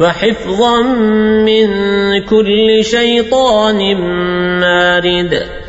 وحفظا من كل شيطان مارد.